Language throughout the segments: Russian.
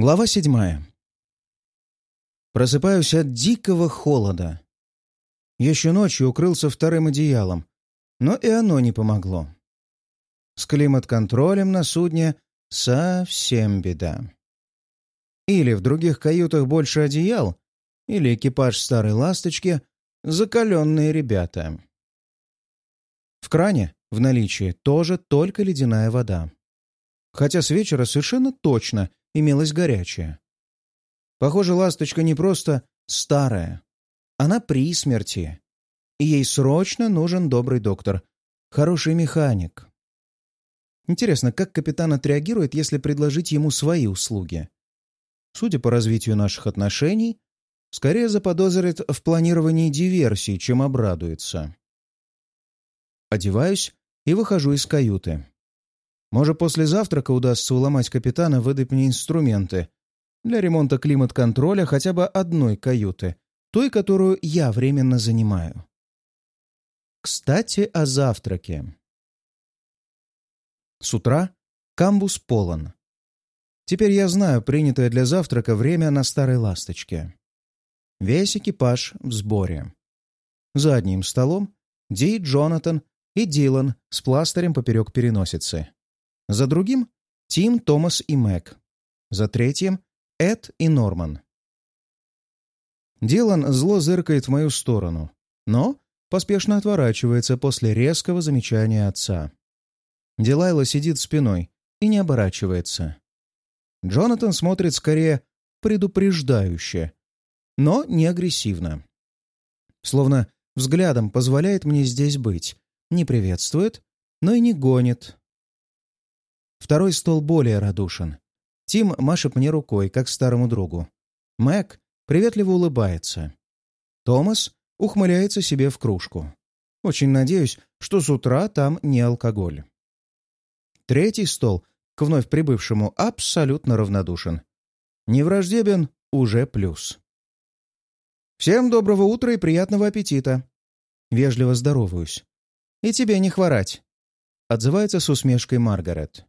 Глава седьмая. Просыпаюсь от дикого холода. Еще ночью укрылся вторым одеялом, но и оно не помогло. С климат-контролем на судне совсем беда. Или в других каютах больше одеял, или экипаж старой ласточки — закаленные ребята. В кране в наличии тоже только ледяная вода. Хотя с вечера совершенно точно имелась горячая. Похоже, ласточка не просто старая. Она при смерти. И ей срочно нужен добрый доктор, хороший механик. Интересно, как капитан отреагирует, если предложить ему свои услуги? Судя по развитию наших отношений, скорее заподозрит в планировании диверсии, чем обрадуется. Одеваюсь и выхожу из каюты. Может, после завтрака удастся уломать капитана выдать мне инструменты для ремонта климат-контроля хотя бы одной каюты, той, которую я временно занимаю. Кстати, о завтраке. С утра камбус полон. Теперь я знаю принятое для завтрака время на старой ласточке. Весь экипаж в сборе. За одним столом Ди, Джонатан и Дилан с пластырем поперек переносицы. За другим — Тим, Томас и Мэг. За третьим — Эд и Норман. Дилан зло зыркает в мою сторону, но поспешно отворачивается после резкого замечания отца. Дилайла сидит спиной и не оборачивается. Джонатан смотрит скорее предупреждающе, но не агрессивно. Словно взглядом позволяет мне здесь быть, не приветствует, но и не гонит, Второй стол более радушен. Тим машет мне рукой, как старому другу. Мэг приветливо улыбается. Томас ухмыляется себе в кружку. Очень надеюсь, что с утра там не алкоголь. Третий стол к вновь прибывшему абсолютно равнодушен. Не враждебен — уже плюс. «Всем доброго утра и приятного аппетита!» Вежливо здороваюсь. «И тебе не хворать!» — отзывается с усмешкой Маргарет.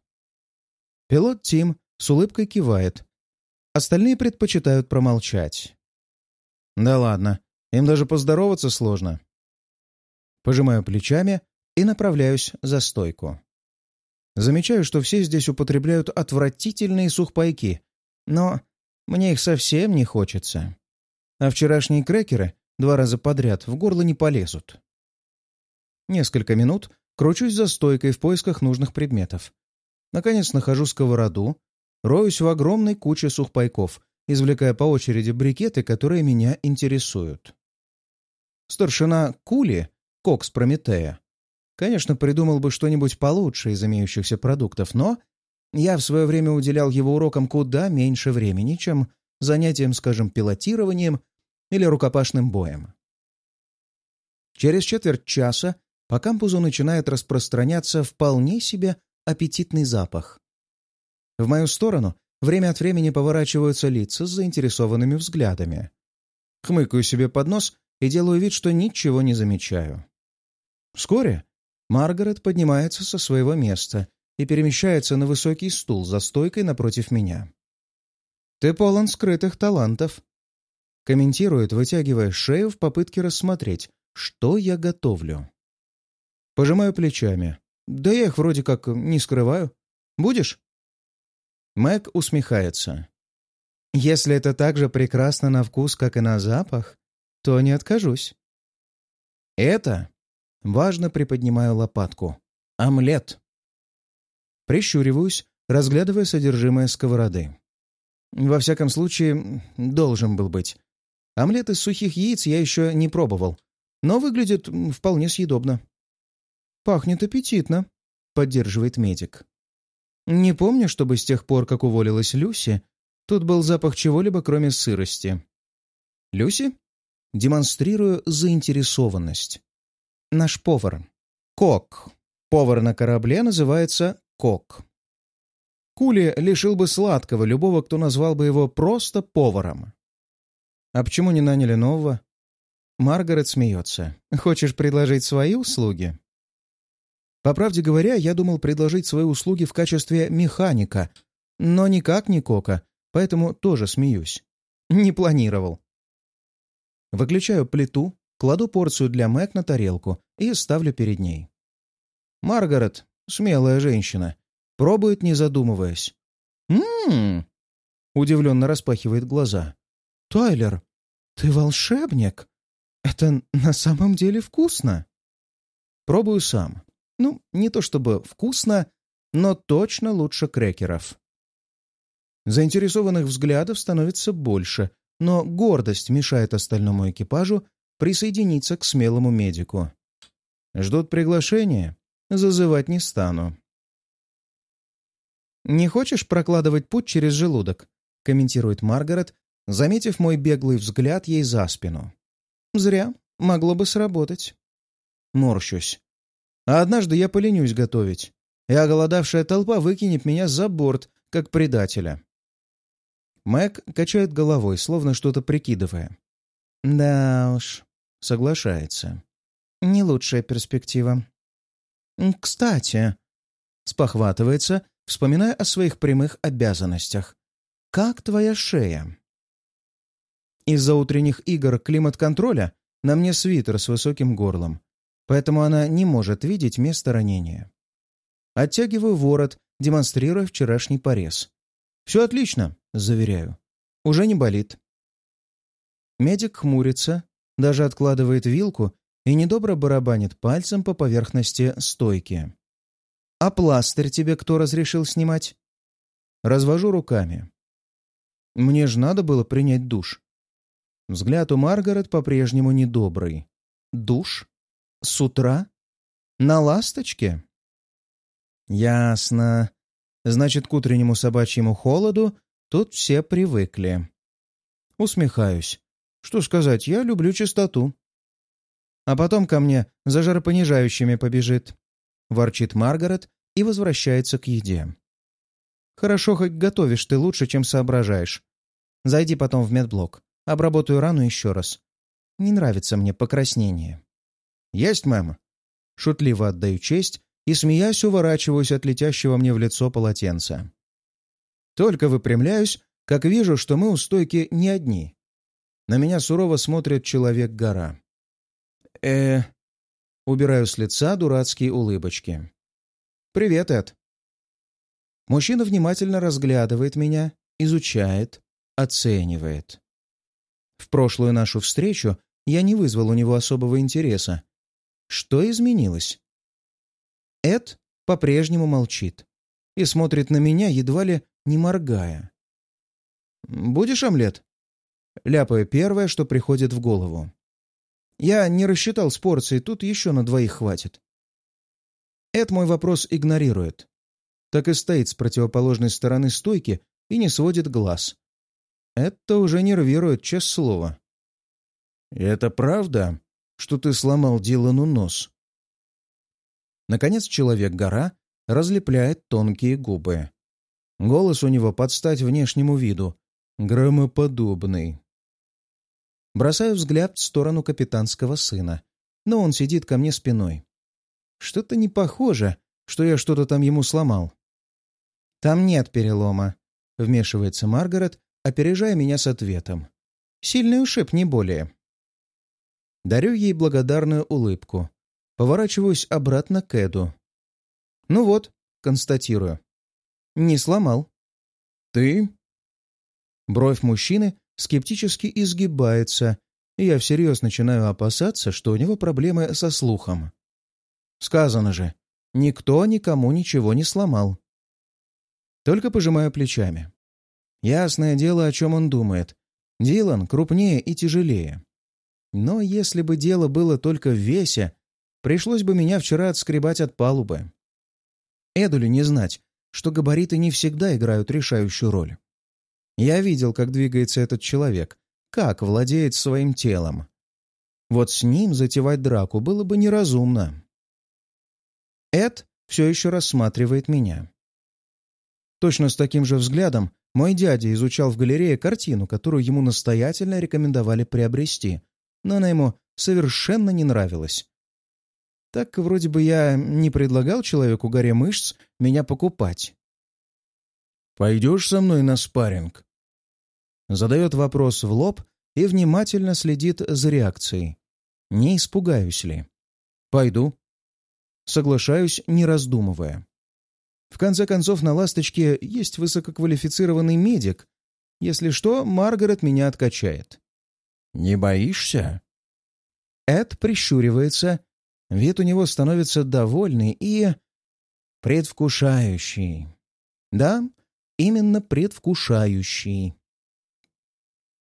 Пилот Тим с улыбкой кивает. Остальные предпочитают промолчать. Да ладно, им даже поздороваться сложно. Пожимаю плечами и направляюсь за стойку. Замечаю, что все здесь употребляют отвратительные сухпайки, но мне их совсем не хочется. А вчерашние крекеры два раза подряд в горло не полезут. Несколько минут кручусь за стойкой в поисках нужных предметов. Наконец нахожу сковороду, роюсь в огромной куче сухпайков, извлекая по очереди брикеты, которые меня интересуют. Старшина Кули, кокс Прометея, конечно, придумал бы что-нибудь получше из имеющихся продуктов, но я в свое время уделял его урокам куда меньше времени, чем занятиям, скажем, пилотированием или рукопашным боем. Через четверть часа по кампусу начинает распространяться вполне себе аппетитный запах. В мою сторону время от времени поворачиваются лица с заинтересованными взглядами. Хмыкаю себе под нос и делаю вид, что ничего не замечаю. Вскоре Маргарет поднимается со своего места и перемещается на высокий стул за стойкой напротив меня. «Ты полон скрытых талантов», — комментирует, вытягивая шею в попытке рассмотреть, что я готовлю. Пожимаю плечами. Да я их вроде как не скрываю. Будешь?» Мэг усмехается. «Если это так же прекрасно на вкус, как и на запах, то не откажусь». «Это...» — важно приподнимаю лопатку. «Омлет». Прищуриваюсь, разглядывая содержимое сковороды. Во всяком случае, должен был быть. Омлет из сухих яиц я еще не пробовал, но выглядит вполне съедобно. «Пахнет аппетитно», — поддерживает медик. «Не помню, чтобы с тех пор, как уволилась Люси, тут был запах чего-либо, кроме сырости». «Люси?» Демонстрирую заинтересованность. «Наш повар. Кок. Повар на корабле называется Кок. Кули лишил бы сладкого любого, кто назвал бы его просто поваром. А почему не наняли нового?» Маргарет смеется. «Хочешь предложить свои услуги?» По правде говоря, я думал предложить свои услуги в качестве механика, но никак не Кока, поэтому тоже смеюсь. Не планировал. Выключаю плиту, кладу порцию для Мэг на тарелку и ставлю перед ней. Маргарет, смелая женщина, пробует, не задумываясь. «М-м-м!» удивленно распахивает глаза. «Тайлер, ты волшебник? Это на самом деле вкусно!» Пробую сам. Ну, не то чтобы вкусно, но точно лучше крекеров. Заинтересованных взглядов становится больше, но гордость мешает остальному экипажу присоединиться к смелому медику. Ждут приглашения? Зазывать не стану. «Не хочешь прокладывать путь через желудок?» — комментирует Маргарет, заметив мой беглый взгляд ей за спину. «Зря. Могло бы сработать». Морщусь. А однажды я поленюсь готовить, и оголодавшая толпа выкинет меня за борт, как предателя. Мэг качает головой, словно что-то прикидывая. «Да уж», — соглашается. «Не лучшая перспектива». «Кстати», — спохватывается, вспоминая о своих прямых обязанностях. «Как твоя шея?» Из-за утренних игр климат-контроля на мне свитер с высоким горлом, поэтому она не может видеть место ранения. Оттягиваю ворот, демонстрируя вчерашний порез. «Все отлично», — заверяю. «Уже не болит». Медик хмурится, даже откладывает вилку и недобро барабанит пальцем по поверхности стойки. «А пластырь тебе кто разрешил снимать?» Развожу руками. «Мне же надо было принять душ». Взгляд у Маргарет по-прежнему недобрый. «Душ? С утра? На ласточке?» «Ясно. Значит, к утреннему собачьему холоду тут все привыкли». Усмехаюсь. Что сказать, я люблю чистоту. А потом ко мне за жаропонижающими побежит. Ворчит Маргарет и возвращается к еде. Хорошо, хоть готовишь ты лучше, чем соображаешь. Зайди потом в медблок. Обработаю рану еще раз. Не нравится мне покраснение. Есть, мэм. Шутливо отдаю честь и, смеясь, уворачиваюсь от летящего мне в лицо полотенца. Только выпрямляюсь, как вижу, что мы у стойки не одни. На меня сурово смотрит человек-гора. э Убираю с лица дурацкие улыбочки. «Привет, Эд». Мужчина внимательно разглядывает меня, изучает, оценивает. В прошлую нашу встречу я не вызвал у него особого интереса. Что изменилось? Эд по-прежнему молчит и смотрит на меня, едва ли не моргая. «Будешь омлет?» Ляпаю первое, что приходит в голову. Я не рассчитал с порцией, тут еще на двоих хватит. Эд мой вопрос игнорирует. Так и стоит с противоположной стороны стойки и не сводит глаз. Это уже нервирует, честное слово. «Это правда, что ты сломал Дилану нос?» Наконец человек-гора разлепляет тонкие губы. Голос у него под стать внешнему виду, громоподобный. Бросаю взгляд в сторону капитанского сына, но он сидит ко мне спиной. Что-то не похоже, что я что-то там ему сломал. «Там нет перелома», — вмешивается Маргарет, опережая меня с ответом. «Сильный ушиб, не более». Дарю ей благодарную улыбку. Поворачиваюсь обратно к Эду. «Ну вот», — констатирую. «Не сломал». «Ты?» Бровь мужчины скептически изгибается, и я всерьез начинаю опасаться, что у него проблемы со слухом. Сказано же, никто никому ничего не сломал. Только пожимаю плечами. Ясное дело, о чем он думает. Дилан крупнее и тяжелее. Но если бы дело было только в весе, пришлось бы меня вчера отскребать от палубы. Эдулю не знать, что габариты не всегда играют решающую роль. Я видел, как двигается этот человек, как владеет своим телом. Вот с ним затевать драку было бы неразумно. Эд все еще рассматривает меня. Точно с таким же взглядом мой дядя изучал в галерее картину, которую ему настоятельно рекомендовали приобрести, но она ему совершенно не нравилась. Так вроде бы я не предлагал человеку горе мышц меня покупать. «Пойдешь со мной на спарринг?» Задает вопрос в лоб и внимательно следит за реакцией. Не испугаюсь ли? Пойду. Соглашаюсь, не раздумывая. В конце концов, на «Ласточке» есть высококвалифицированный медик. Если что, Маргарет меня откачает. «Не боишься?» Эд прищуривается. Вид у него становится довольный и... предвкушающий. Да, именно предвкушающий.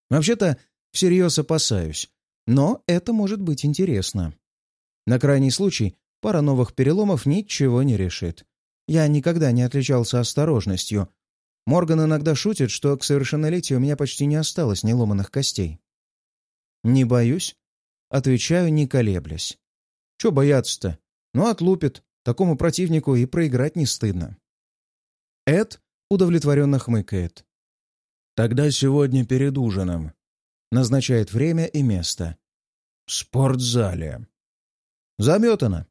Вообще-то, всерьез опасаюсь, но это может быть интересно. На крайний случай, пара новых переломов ничего не решит. Я никогда не отличался осторожностью. Морган иногда шутит, что к совершеннолетию у меня почти не осталось неломанных костей. «Не боюсь», — отвечаю, не колеблясь. «Чё бояться-то? Ну, отлупит. Такому противнику и проиграть не стыдно». Эд удовлетворенно хмыкает. «Тогда сегодня перед ужином». Назначает время и место. «В спортзале». «Заметано».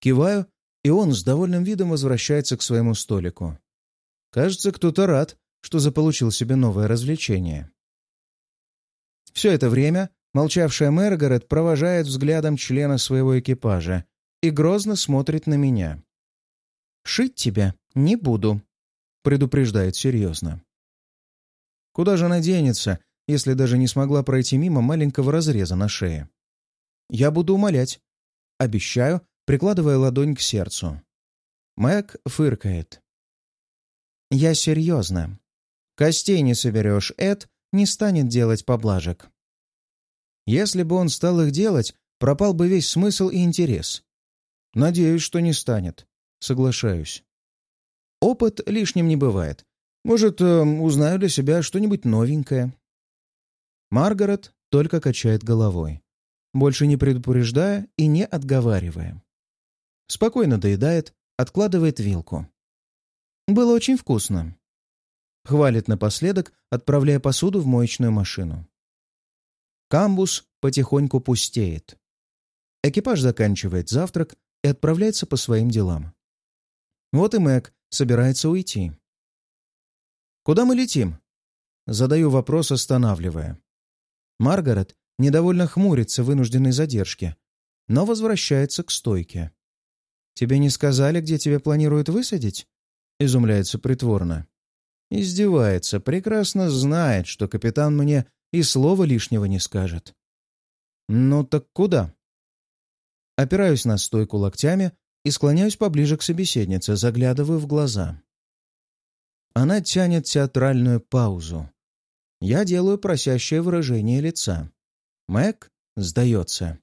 Киваю, и он с довольным видом возвращается к своему столику. Кажется, кто-то рад, что заполучил себе новое развлечение. Все это время молчавшая Мэргарет провожает взглядом члена своего экипажа и грозно смотрит на меня. «Шить тебя не буду», — предупреждает серьезно. Куда же она денется, если даже не смогла пройти мимо маленького разреза на шее? Я буду умолять. Обещаю, прикладывая ладонь к сердцу. Мэг фыркает. «Я серьезно. Костей не соберешь, Эд не станет делать поблажек. Если бы он стал их делать, пропал бы весь смысл и интерес. Надеюсь, что не станет. Соглашаюсь. Опыт лишним не бывает. Может, э, узнаю для себя что-нибудь новенькое. Маргарет только качает головой, больше не предупреждая и не отговаривая. Спокойно доедает, откладывает вилку. Было очень вкусно. Хвалит напоследок, отправляя посуду в моечную машину. Камбус потихоньку пустеет. Экипаж заканчивает завтрак и отправляется по своим делам. Вот и Мэг собирается уйти. «Куда мы летим?» Задаю вопрос, останавливая. Маргарет недовольно хмурится вынужденной задержке, но возвращается к стойке. «Тебе не сказали, где тебя планируют высадить?» — изумляется притворно. Издевается, прекрасно знает, что капитан мне и слова лишнего не скажет. «Ну так куда?» Опираюсь на стойку локтями и склоняюсь поближе к собеседнице, заглядываю в глаза. Она тянет театральную паузу. Я делаю просящее выражение лица. Мэг сдается.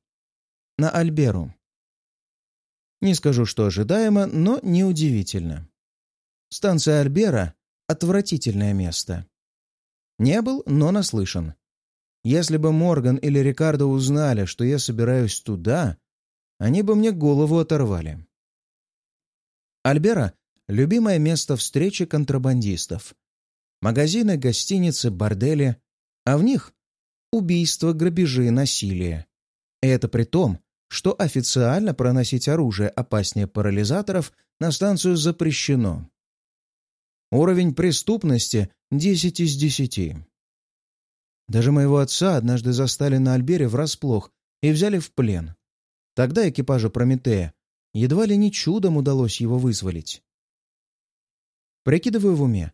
На Альберу. Не скажу, что ожидаемо, но неудивительно. Станция Альбера — отвратительное место. Не был, но наслышан. Если бы Морган или Рикардо узнали, что я собираюсь туда, они бы мне голову оторвали. Альбера — любимое место встречи контрабандистов. Магазины, гостиницы, бордели, а в них — убийства, грабежи, насилие. И это при том, что официально проносить оружие опаснее парализаторов на станцию запрещено. Уровень преступности — 10 из 10. Даже моего отца однажды застали на Альбере врасплох и взяли в плен. Тогда экипажу Прометея едва ли не чудом удалось его вызволить. Прикидываю в уме.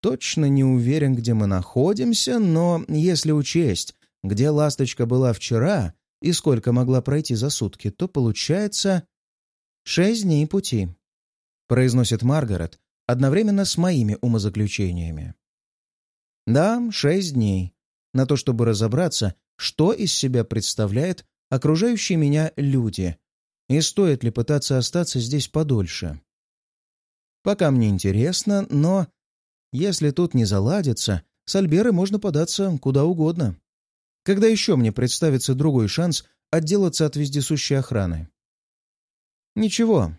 Точно не уверен, где мы находимся, но если учесть, где «Ласточка» была вчера и сколько могла пройти за сутки, то получается шесть дней пути, произносит Маргарет одновременно с моими умозаключениями. Да, шесть дней на то, чтобы разобраться, что из себя представляет окружающие меня люди и стоит ли пытаться остаться здесь подольше. Пока мне интересно, но если тут не заладится, с Альберой можно податься куда угодно. Когда еще мне представится другой шанс отделаться от вездесущей охраны? Ничего.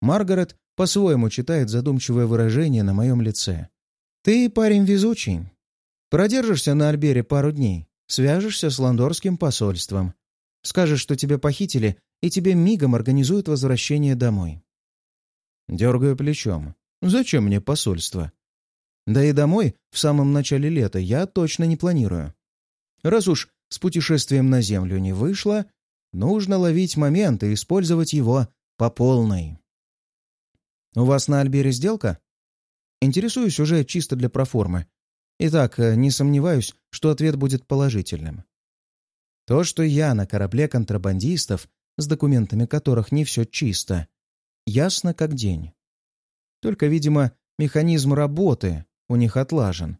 Маргарет по-своему читает задумчивое выражение на моем лице. «Ты парень везучий. Продержишься на Альбере пару дней, свяжешься с ландорским посольством, скажешь, что тебя похитили, и тебе мигом организуют возвращение домой». Дергаю плечом. «Зачем мне посольство?» Да и домой в самом начале лета я точно не планирую. Раз уж с путешествием на Землю не вышло, нужно ловить момент и использовать его по полной. «У вас на Альбере сделка?» Интересуюсь уже чисто для проформы. Итак, э, не сомневаюсь, что ответ будет положительным. То, что я на корабле контрабандистов, с документами которых не все чисто, ясно как день. Только, видимо, механизм работы у них отлажен.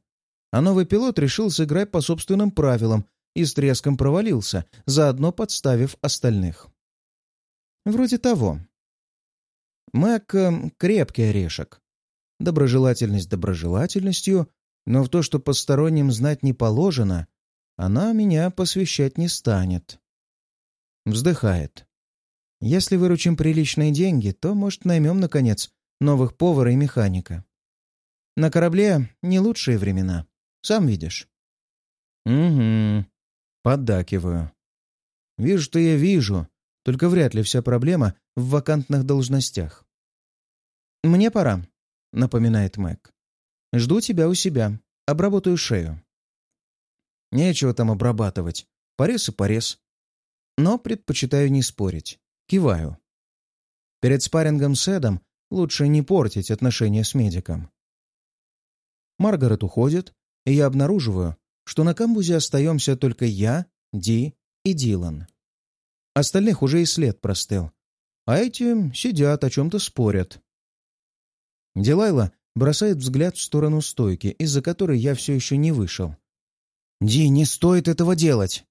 А новый пилот решил сыграть по собственным правилам и с треском провалился, заодно подставив остальных. Вроде того. Мэг э, — крепкий орешек. Доброжелательность доброжелательностью, но в то, что посторонним знать не положено, она меня посвящать не станет. Вздыхает. Если выручим приличные деньги, то, может, наймем, наконец, новых повара и механика. На корабле не лучшие времена, сам видишь. Угу. Поддакиваю. Вижу, что я вижу, только вряд ли вся проблема в вакантных должностях. «Мне пора», — напоминает Мэг. «Жду тебя у себя. Обработаю шею». Нечего там обрабатывать. Порез и порез. Но предпочитаю не спорить. Киваю. Перед спаррингом с Эдом лучше не портить отношения с медиком. Маргарет уходит, и я обнаруживаю, что на камбузе остаемся только я, Ди и Дилан. Остальных уже и след простыл. А эти сидят, о чем-то спорят. Дилайла бросает взгляд в сторону стойки, из-за которой я все еще не вышел. «Ди, не стоит этого делать!»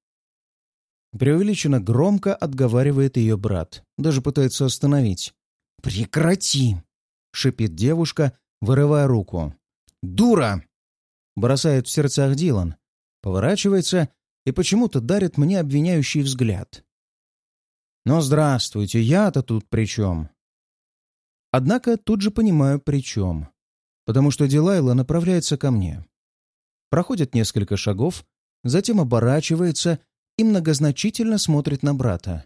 Преувеличенно громко отговаривает ее брат, даже пытается остановить. «Прекрати!» — шипит девушка, вырывая руку. «Дура!» — бросает в сердцах Дилан, поворачивается и почему-то дарит мне обвиняющий взгляд. «Но здравствуйте, я-то тут при чем?» Однако тут же понимаю, при чем. Потому что Дилайла направляется ко мне. Проходит несколько шагов, затем оборачивается и многозначительно смотрит на брата,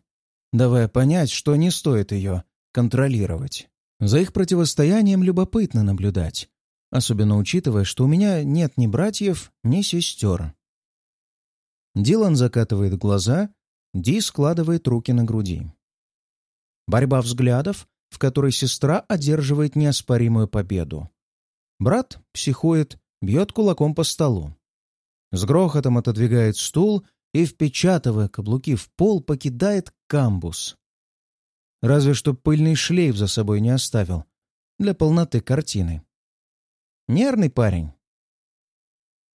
давая понять, что не стоит ее контролировать. За их противостоянием любопытно наблюдать, особенно учитывая, что у меня нет ни братьев, ни сестер. Дилан закатывает глаза, Ди складывает руки на груди. Борьба взглядов, в которой сестра одерживает неоспоримую победу. Брат психует, бьет кулаком по столу. С грохотом отодвигает стул и, впечатывая каблуки в пол, покидает камбус. Разве что пыльный шлейф за собой не оставил для полноты картины. Нервный парень.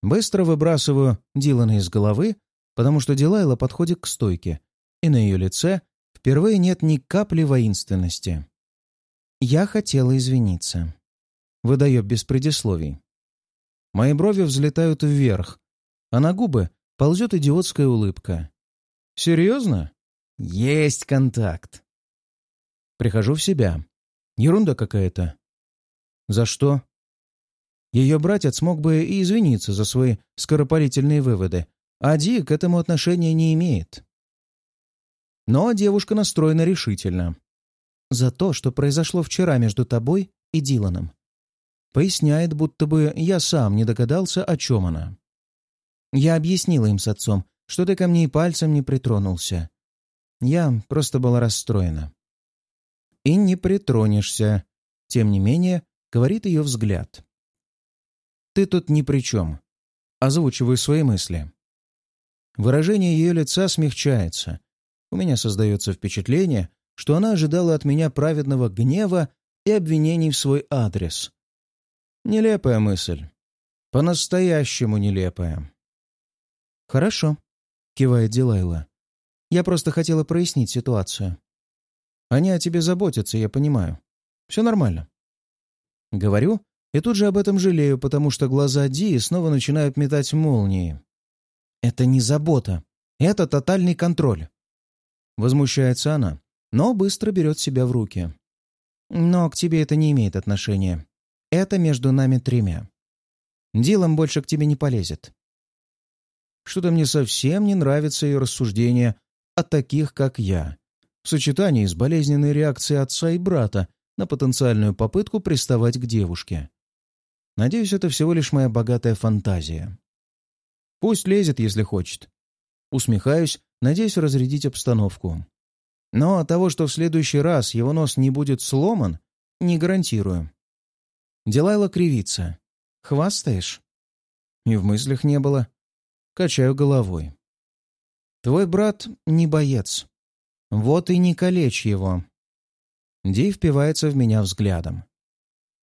Быстро выбрасываю Дилана из головы, потому что Дилайла подходит к стойке, и на ее лице впервые нет ни капли воинственности. «Я хотела извиниться», — выдает без предисловий. Мои брови взлетают вверх, а на губы ползет идиотская улыбка. «Серьезно?» «Есть контакт!» Прихожу в себя. Ерунда какая-то. За что? Ее братец мог бы и извиниться за свои скоропалительные выводы, а Ди к этому отношения не имеет. Но девушка настроена решительно. За то, что произошло вчера между тобой и Диланом. Поясняет, будто бы я сам не догадался, о чем она. Я объяснила им с отцом, что ты ко мне и пальцем не притронулся. Я просто была расстроена. И не притронешься. Тем не менее, говорит ее взгляд. Ты тут ни при чем. Озвучиваю свои мысли. Выражение ее лица смягчается. У меня создается впечатление, что она ожидала от меня праведного гнева и обвинений в свой адрес. Нелепая мысль. По-настоящему нелепая. «Хорошо», — кивает Дилайла. «Я просто хотела прояснить ситуацию». «Они о тебе заботятся, я понимаю. Все нормально». Говорю, и тут же об этом жалею, потому что глаза Ди снова начинают метать молнии. «Это не забота. Это тотальный контроль». Возмущается она, но быстро берет себя в руки. «Но к тебе это не имеет отношения. Это между нами тремя. Дилан больше к тебе не полезет. Что-то мне совсем не нравится ее рассуждение о таких, как я, в сочетании с болезненной реакцией отца и брата на потенциальную попытку приставать к девушке. Надеюсь, это всего лишь моя богатая фантазия. Пусть лезет, если хочет. Усмехаюсь, надеюсь разрядить обстановку. Но того, что в следующий раз его нос не будет сломан, не гарантирую. Дилайла кривится. «Хвастаешь?» И в мыслях не было. Качаю головой. «Твой брат не боец. Вот и не калечь его». Ди впивается в меня взглядом.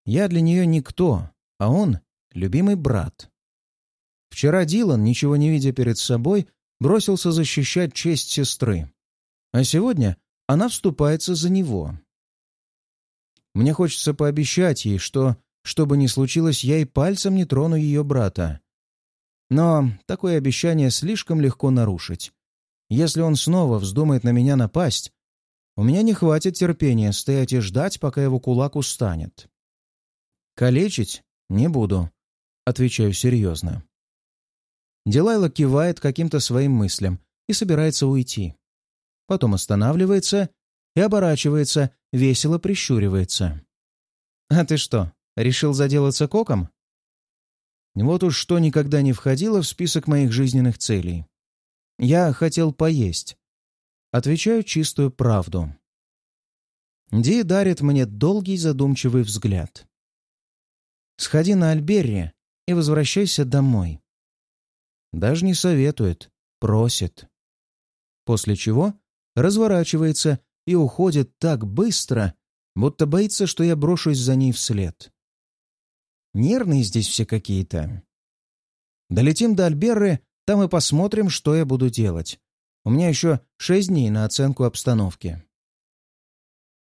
Я для нее никто, а он — любимый брат. Вчера Дилан, ничего не видя перед собой, бросился защищать честь сестры. А сегодня она вступается за него. Мне хочется пообещать ей, что, что бы ни случилось, я и пальцем не трону ее брата. Но такое обещание слишком легко нарушить. Если он снова вздумает на меня напасть, у меня не хватит терпения стоять и ждать, пока его кулак устанет. Калечить не буду, отвечаю серьезно. Дилайла кивает каким-то своим мыслям и собирается уйти. Потом останавливается и оборачивается, весело прищуривается. «А ты что, решил заделаться коком?» Вот уж что никогда не входило в список моих жизненных целей. Я хотел поесть. Отвечаю чистую правду. Ди дарит мне долгий задумчивый взгляд. «Сходи на Альберри и возвращайся домой». Даже не советует, просит. После чего разворачивается и уходит так быстро, будто боится, что я брошусь за ней вслед. Нервные здесь все какие-то. Долетим до Альберры, там и посмотрим, что я буду делать. У меня еще шесть дней на оценку обстановки.